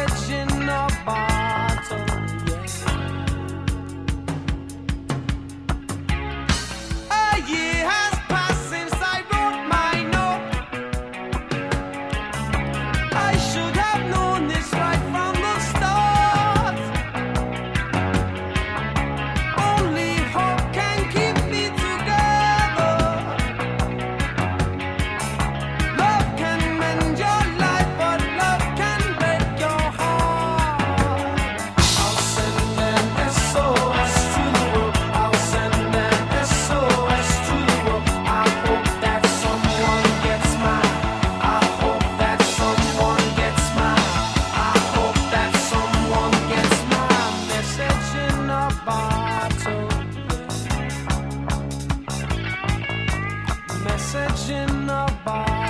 In a bottle. In a bottle.